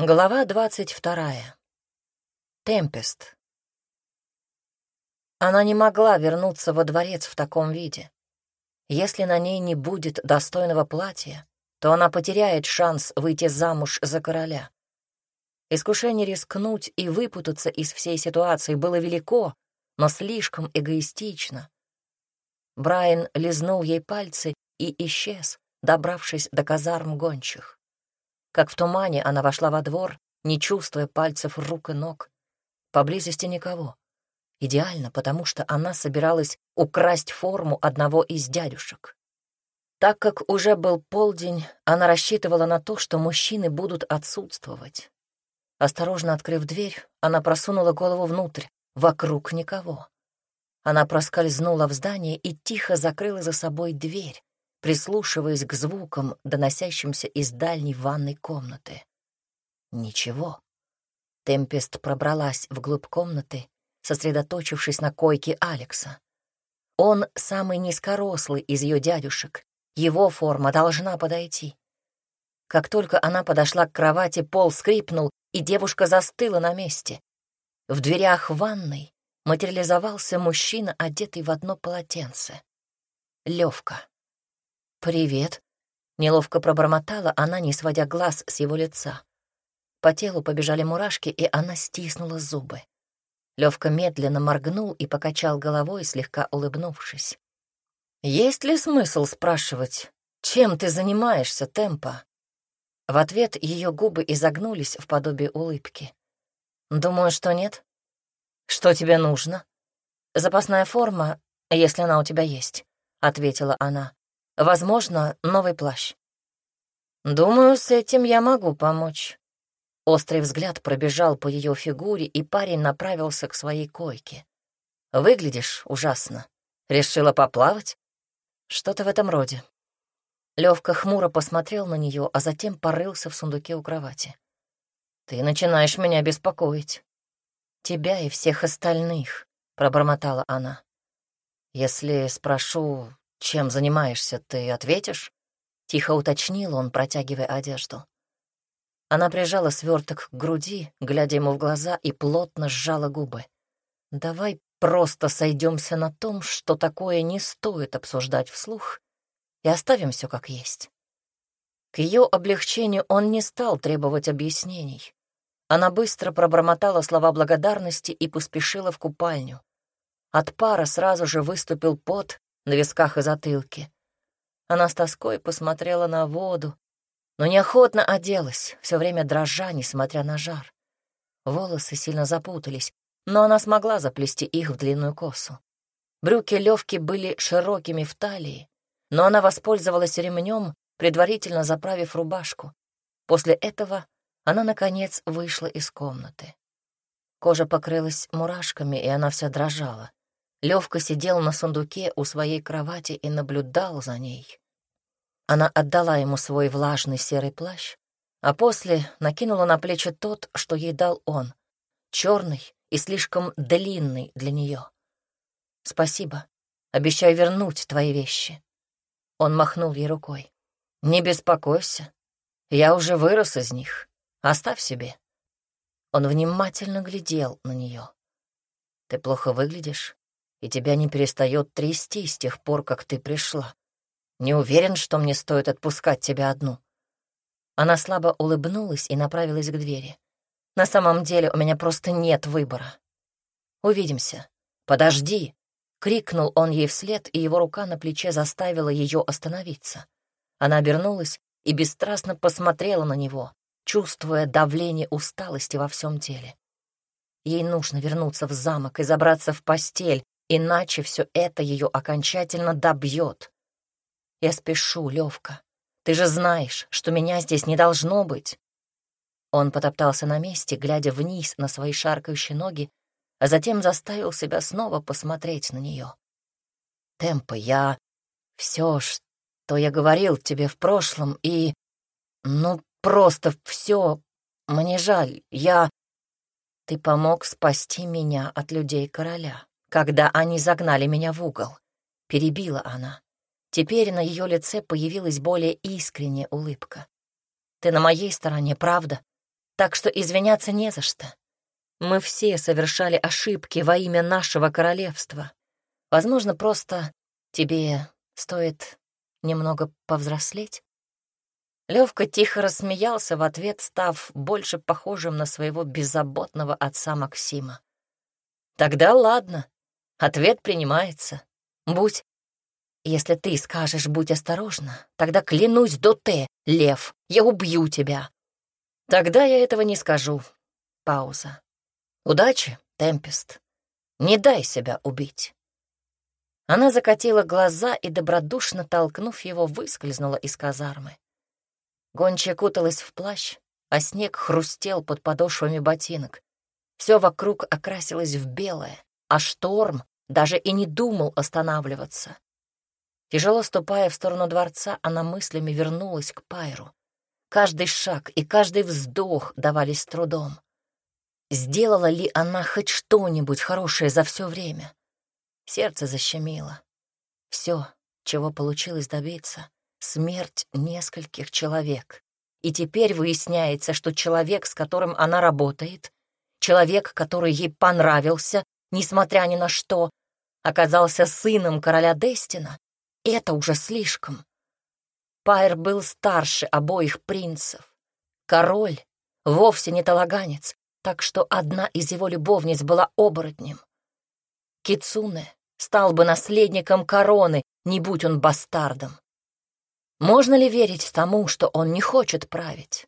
Глава двадцать вторая. Темпест. Она не могла вернуться во дворец в таком виде. Если на ней не будет достойного платья, то она потеряет шанс выйти замуж за короля. Искушение рискнуть и выпутаться из всей ситуации было велико, но слишком эгоистично. Брайан лизнул ей пальцы и исчез, добравшись до казарм гончих. Как в тумане она вошла во двор, не чувствуя пальцев рук и ног. Поблизости никого. Идеально, потому что она собиралась украсть форму одного из дядюшек. Так как уже был полдень, она рассчитывала на то, что мужчины будут отсутствовать. Осторожно открыв дверь, она просунула голову внутрь. Вокруг никого. Она проскользнула в здание и тихо закрыла за собой дверь, прислушиваясь к звукам, доносящимся из дальней ванной комнаты. Ничего. Темпест пробралась вглубь комнаты, сосредоточившись на койке Алекса. Он самый низкорослый из ее дядюшек. Его форма должна подойти. Как только она подошла к кровати, пол скрипнул, и девушка застыла на месте. В дверях ванной материализовался мужчина, одетый в одно полотенце. Левка. «Привет», — неловко пробормотала она, не сводя глаз с его лица. По телу побежали мурашки, и она стиснула зубы. Левка медленно моргнул и покачал головой, слегка улыбнувшись. «Есть ли смысл спрашивать, чем ты занимаешься, Темпа?» В ответ ее губы изогнулись в подобие улыбки. «Думаю, что нет. Что тебе нужно?» «Запасная форма, если она у тебя есть», — ответила она. Возможно, новый плащ. Думаю, с этим я могу помочь. Острый взгляд пробежал по ее фигуре, и парень направился к своей койке. Выглядишь ужасно. Решила поплавать? Что-то в этом роде. Левка хмуро посмотрел на нее, а затем порылся в сундуке у кровати. «Ты начинаешь меня беспокоить. Тебя и всех остальных», — пробормотала она. «Если спрошу, «Чем занимаешься, ты ответишь?» — тихо уточнил он, протягивая одежду. Она прижала сверток к груди, глядя ему в глаза, и плотно сжала губы. «Давай просто сойдемся на том, что такое не стоит обсуждать вслух, и оставим все как есть». К ее облегчению он не стал требовать объяснений. Она быстро пробормотала слова благодарности и поспешила в купальню. От пара сразу же выступил пот, на висках и затылке. Она с тоской посмотрела на воду, но неохотно оделась, все время дрожа, несмотря на жар. Волосы сильно запутались, но она смогла заплести их в длинную косу. Брюки Левки были широкими в талии, но она воспользовалась ремнем, предварительно заправив рубашку. После этого она, наконец, вышла из комнаты. Кожа покрылась мурашками, и она вся дрожала. Левка сидел на сундуке у своей кровати и наблюдал за ней. Она отдала ему свой влажный серый плащ, а после накинула на плечи тот, что ей дал он, черный и слишком длинный для нее. «Спасибо. Обещаю вернуть твои вещи». Он махнул ей рукой. «Не беспокойся. Я уже вырос из них. Оставь себе». Он внимательно глядел на нее. «Ты плохо выглядишь и тебя не перестает трясти с тех пор, как ты пришла. Не уверен, что мне стоит отпускать тебя одну». Она слабо улыбнулась и направилась к двери. «На самом деле у меня просто нет выбора. Увидимся. Подожди!» — крикнул он ей вслед, и его рука на плече заставила ее остановиться. Она обернулась и бесстрастно посмотрела на него, чувствуя давление усталости во всем теле. Ей нужно вернуться в замок и забраться в постель, Иначе все это ее окончательно добьет. Я спешу, Левка. Ты же знаешь, что меня здесь не должно быть. Он потоптался на месте, глядя вниз на свои шаркающие ноги, а затем заставил себя снова посмотреть на нее. Темпа, я... Все, что я говорил тебе в прошлом, и... Ну, просто все... Мне жаль, я... Ты помог спасти меня от людей короля когда они загнали меня в угол. Перебила она. Теперь на ее лице появилась более искренняя улыбка. «Ты на моей стороне, правда? Так что извиняться не за что. Мы все совершали ошибки во имя нашего королевства. Возможно, просто тебе стоит немного повзрослеть?» Левка тихо рассмеялся в ответ, став больше похожим на своего беззаботного отца Максима. «Тогда ладно, ответ принимается. Будь если ты скажешь «будь осторожна», тогда клянусь до Т, лев, я убью тебя. Тогда я этого не скажу. Пауза. Удачи, Темпест. Не дай себя убить. Она закатила глаза и, добродушно толкнув его, выскользнула из казармы. Гончая куталась в плащ, а снег хрустел под подошвами ботинок. Все вокруг окрасилось в белое, а шторм даже и не думал останавливаться. Тяжело ступая в сторону дворца, она мыслями вернулась к Пайру. Каждый шаг и каждый вздох давались трудом. Сделала ли она хоть что-нибудь хорошее за все время? Сердце защемило. Все, чего получилось добиться — смерть нескольких человек. И теперь выясняется, что человек, с которым она работает, человек, который ей понравился, несмотря ни на что, оказался сыном короля Дестина, это уже слишком. Пайр был старше обоих принцев. Король вовсе не талаганец, так что одна из его любовниц была оборотнем. Кицуне стал бы наследником короны, не будь он бастардом. Можно ли верить тому, что он не хочет править?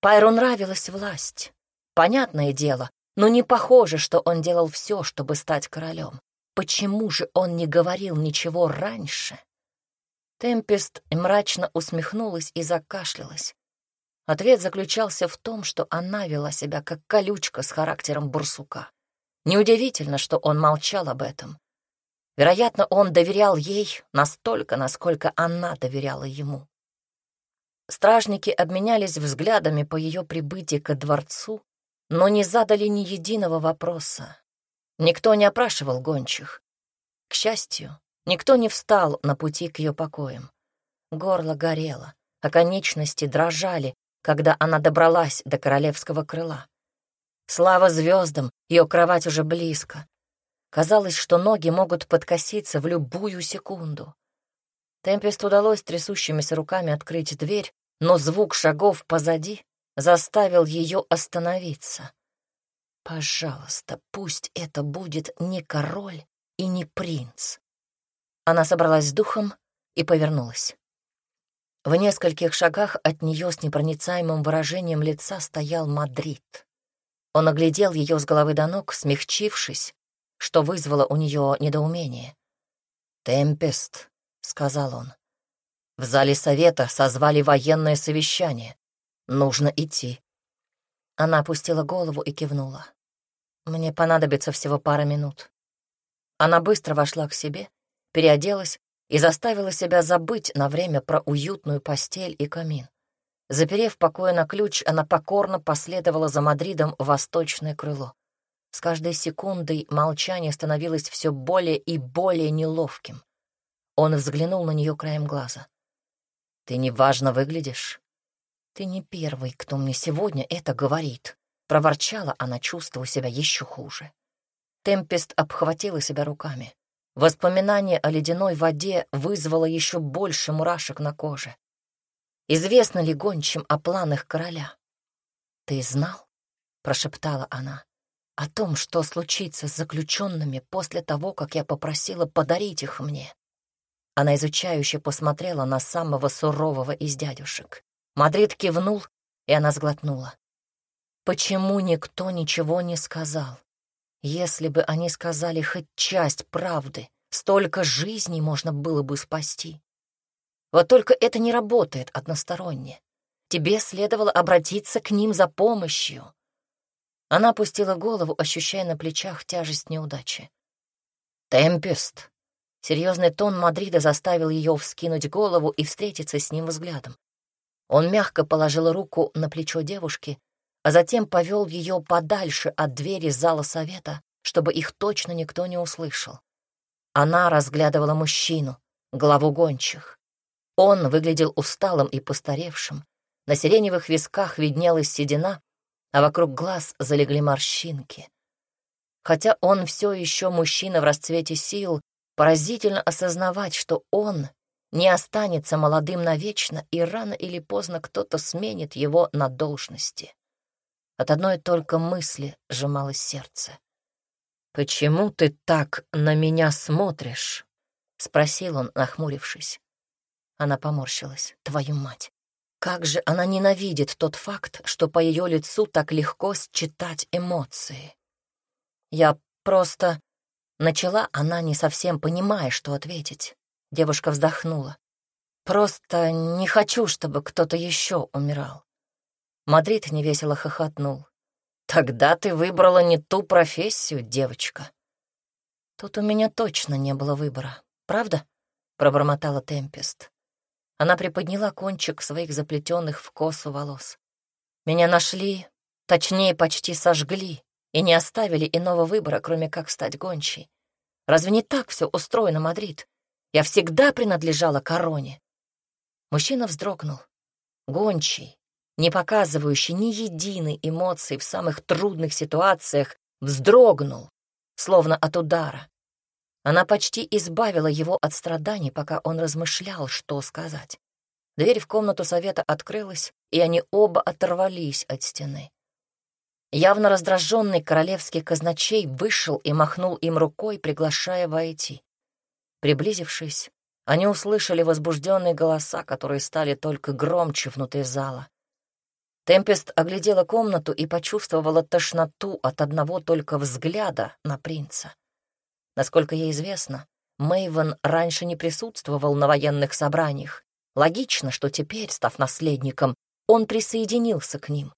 Пайру нравилась власть. Понятное дело, но не похоже, что он делал все, чтобы стать королем. Почему же он не говорил ничего раньше? Темпест мрачно усмехнулась и закашлялась. Ответ заключался в том, что она вела себя как колючка с характером бурсука. Неудивительно, что он молчал об этом. Вероятно, он доверял ей настолько, насколько она доверяла ему. Стражники обменялись взглядами по ее прибытии ко дворцу, но не задали ни единого вопроса. Никто не опрашивал гончих. К счастью, никто не встал на пути к ее покоям. Горло горело, а конечности дрожали, когда она добралась до королевского крыла. Слава звездам, ее кровать уже близко. Казалось, что ноги могут подкоситься в любую секунду. Темпест удалось трясущимися руками открыть дверь, но звук шагов позади заставил ее остановиться. Пожалуйста, пусть это будет не король и не принц. Она собралась с духом и повернулась. В нескольких шагах от нее с непроницаемым выражением лица стоял Мадрид. Он оглядел ее с головы до ног, смягчившись, что вызвало у нее недоумение. «Темпест», — сказал он. «В зале совета созвали военное совещание. Нужно идти». Она опустила голову и кивнула. Мне понадобится всего пара минут. Она быстро вошла к себе, переоделась и заставила себя забыть на время про уютную постель и камин. Заперев покоя на ключ, она покорно последовала за Мадридом в восточное крыло. С каждой секундой молчание становилось все более и более неловким. Он взглянул на нее краем глаза. «Ты неважно выглядишь. Ты не первый, кто мне сегодня это говорит», Проворчала она, чувствуя себя еще хуже. Темпест обхватила себя руками. Воспоминание о ледяной воде вызвало еще больше мурашек на коже. Известно ли гончим о планах короля? «Ты знал?» — прошептала она. «О том, что случится с заключенными после того, как я попросила подарить их мне». Она изучающе посмотрела на самого сурового из дядюшек. Мадрид кивнул, и она сглотнула. Почему никто ничего не сказал? Если бы они сказали хоть часть правды, столько жизней можно было бы спасти. Вот только это не работает односторонне. Тебе следовало обратиться к ним за помощью. Она опустила голову, ощущая на плечах тяжесть неудачи. «Темпест!» Серьезный тон Мадрида заставил ее вскинуть голову и встретиться с ним взглядом. Он мягко положил руку на плечо девушки, а затем повел ее подальше от двери зала совета, чтобы их точно никто не услышал. Она разглядывала мужчину, главу гончих. Он выглядел усталым и постаревшим. На сиреневых висках виднелась седина, а вокруг глаз залегли морщинки. Хотя он все еще мужчина в расцвете сил, поразительно осознавать, что он не останется молодым навечно, и рано или поздно кто-то сменит его на должности. От одной только мысли сжималось сердце. «Почему ты так на меня смотришь?» — спросил он, нахмурившись. Она поморщилась. «Твою мать! Как же она ненавидит тот факт, что по ее лицу так легко считать эмоции. Я просто... Начала она, не совсем понимая, что ответить. Девушка вздохнула. «Просто не хочу, чтобы кто-то еще умирал». Мадрид невесело хохотнул. «Тогда ты выбрала не ту профессию, девочка». «Тут у меня точно не было выбора, правда?» — пробормотала Темпест. Она приподняла кончик своих заплетенных в косу волос. Меня нашли, точнее, почти сожгли, и не оставили иного выбора, кроме как стать гончей. Разве не так все устроено, Мадрид? Я всегда принадлежала короне. Мужчина вздрогнул. Гончий, не показывающий ни единой эмоции в самых трудных ситуациях, вздрогнул, словно от удара. Она почти избавила его от страданий, пока он размышлял, что сказать. Дверь в комнату совета открылась, и они оба оторвались от стены. Явно раздраженный королевский казначей вышел и махнул им рукой, приглашая войти. Приблизившись, они услышали возбужденные голоса, которые стали только громче внутри зала. Темпест оглядела комнату и почувствовала тошноту от одного только взгляда на принца. Насколько ей известно, Мэйвен раньше не присутствовал на военных собраниях. Логично, что теперь, став наследником, он присоединился к ним.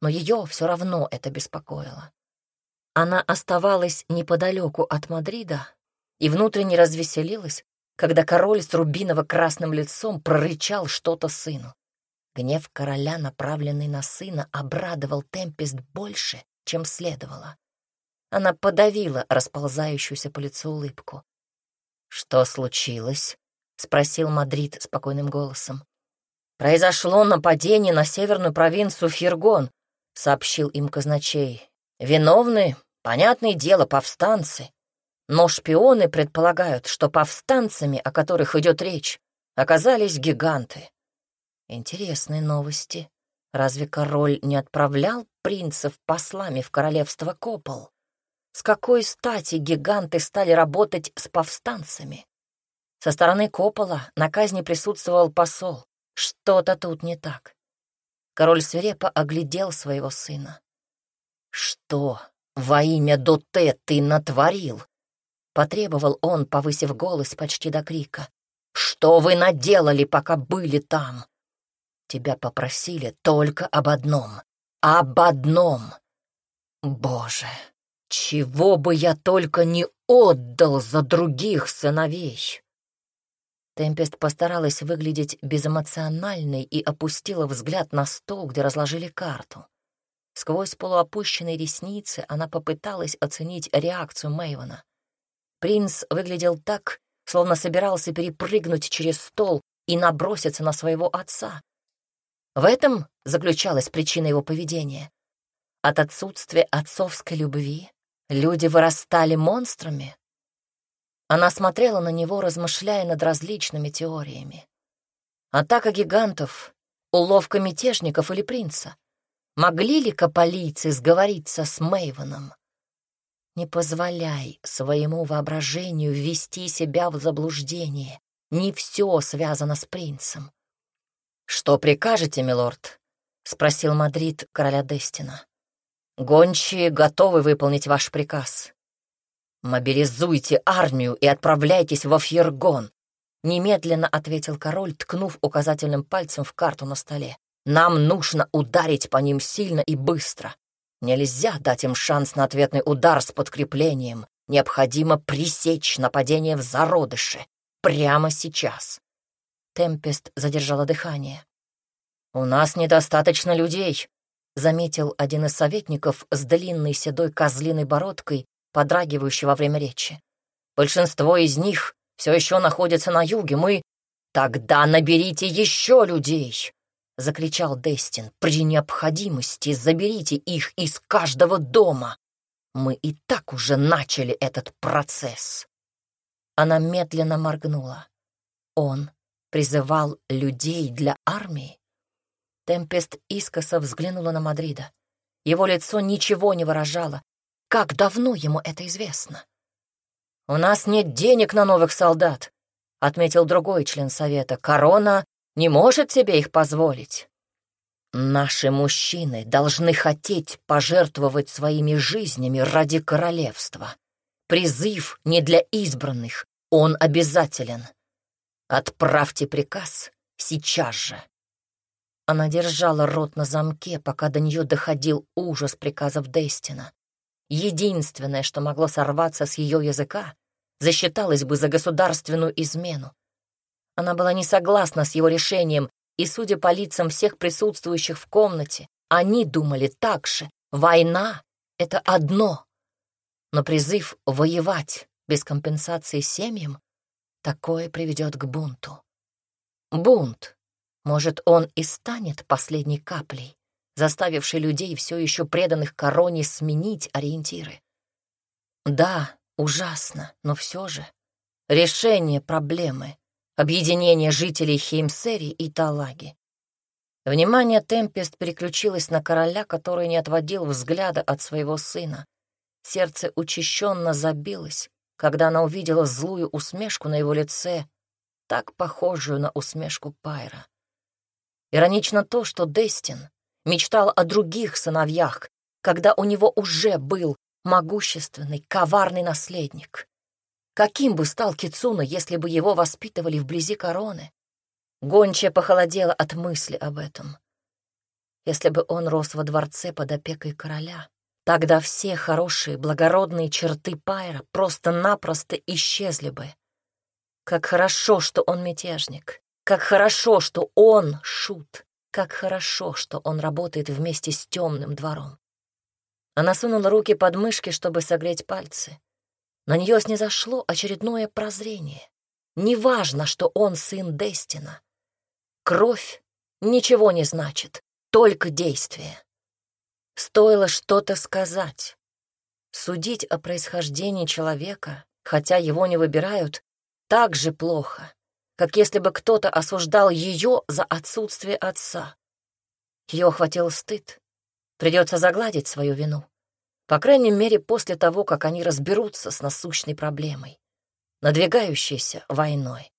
Но ее все равно это беспокоило. Она оставалась неподалеку от Мадрида и внутренне развеселилась, когда король с рубиново-красным лицом прорычал что-то сыну. Гнев короля, направленный на сына, обрадовал Темпест больше, чем следовало. Она подавила расползающуюся по лицу улыбку. «Что случилось?» — спросил Мадрид спокойным голосом. «Произошло нападение на северную провинцию Фергон», — сообщил им казначей. «Виновны, понятное дело, повстанцы. Но шпионы предполагают, что повстанцами, о которых идет речь, оказались гиганты. Интересные новости. Разве король не отправлял принцев послами в королевство Копол? С какой стати гиганты стали работать с повстанцами? Со стороны Копола на казни присутствовал посол. Что-то тут не так. Король свирепо оглядел своего сына. «Что во имя Доте ты натворил?» Потребовал он, повысив голос почти до крика. «Что вы наделали, пока были там?» «Тебя попросили только об одном. Об одном!» «Боже!» Чего бы я только не отдал за других сыновей!» Темпест постаралась выглядеть безэмоциональной и опустила взгляд на стол, где разложили карту. Сквозь полуопущенные ресницы она попыталась оценить реакцию Мэйвона. Принц выглядел так, словно собирался перепрыгнуть через стол и наброситься на своего отца. В этом заключалась причина его поведения. От отсутствия отцовской любви Люди вырастали монстрами? Она смотрела на него, размышляя над различными теориями. Атака гигантов, уловка мятежников или принца? Могли ли каполийцы сговориться с Мейвоном? Не позволяй своему воображению ввести себя в заблуждение. Не все связано с принцем. «Что прикажете, милорд?» — спросил Мадрид короля Дестина. Гончие готовы выполнить ваш приказ. Мобилизуйте армию и отправляйтесь во Фьергон, немедленно ответил король, ткнув указательным пальцем в карту на столе. Нам нужно ударить по ним сильно и быстро. Нельзя дать им шанс на ответный удар с подкреплением. Необходимо пресечь нападение в зародыше. Прямо сейчас. Темпест задержала дыхание. «У нас недостаточно людей», — заметил один из советников с длинной седой козлиной бородкой, подрагивающей во время речи. «Большинство из них все еще находятся на юге. Мы... Тогда наберите еще людей!» — закричал Дестин. «При необходимости заберите их из каждого дома. Мы и так уже начали этот процесс». Она медленно моргнула. Он призывал людей для армии? Темпест искоса взглянула на Мадрида. Его лицо ничего не выражало. Как давно ему это известно? «У нас нет денег на новых солдат», — отметил другой член совета. «Корона не может себе их позволить». «Наши мужчины должны хотеть пожертвовать своими жизнями ради королевства. Призыв не для избранных, он обязателен. Отправьте приказ сейчас же». Она держала рот на замке, пока до нее доходил ужас приказов Дестина. Единственное, что могло сорваться с ее языка, засчиталось бы за государственную измену. Она была не согласна с его решением, и, судя по лицам всех присутствующих в комнате, они думали так же. Война — это одно. Но призыв воевать без компенсации семьям — такое приведет к бунту. Бунт может, он и станет последней каплей, заставившей людей, все еще преданных короне, сменить ориентиры. Да, ужасно, но все же решение проблемы, объединение жителей Хеймсери и Талаги. Внимание Темпест переключилось на короля, который не отводил взгляда от своего сына. Сердце учащенно забилось, когда она увидела злую усмешку на его лице, так похожую на усмешку Пайра. Иронично то, что Дестин мечтал о других сыновьях, когда у него уже был могущественный, коварный наследник. Каким бы стал Кицуна, если бы его воспитывали вблизи короны? Гончая похолодела от мысли об этом. Если бы он рос во дворце под опекой короля, тогда все хорошие, благородные черты Пайра просто-напросто исчезли бы. Как хорошо, что он мятежник. Как хорошо, что он шут. Как хорошо, что он работает вместе с темным двором. Она сунула руки под мышки, чтобы согреть пальцы. На нее снизошло очередное прозрение. Неважно, что он сын Дестина. Кровь ничего не значит, только действие. Стоило что-то сказать. Судить о происхождении человека, хотя его не выбирают, так же плохо, как если бы кто-то осуждал ее за отсутствие отца. Ее охватил стыд. Придется загладить свою вину. По крайней мере, после того, как они разберутся с насущной проблемой, надвигающейся войной.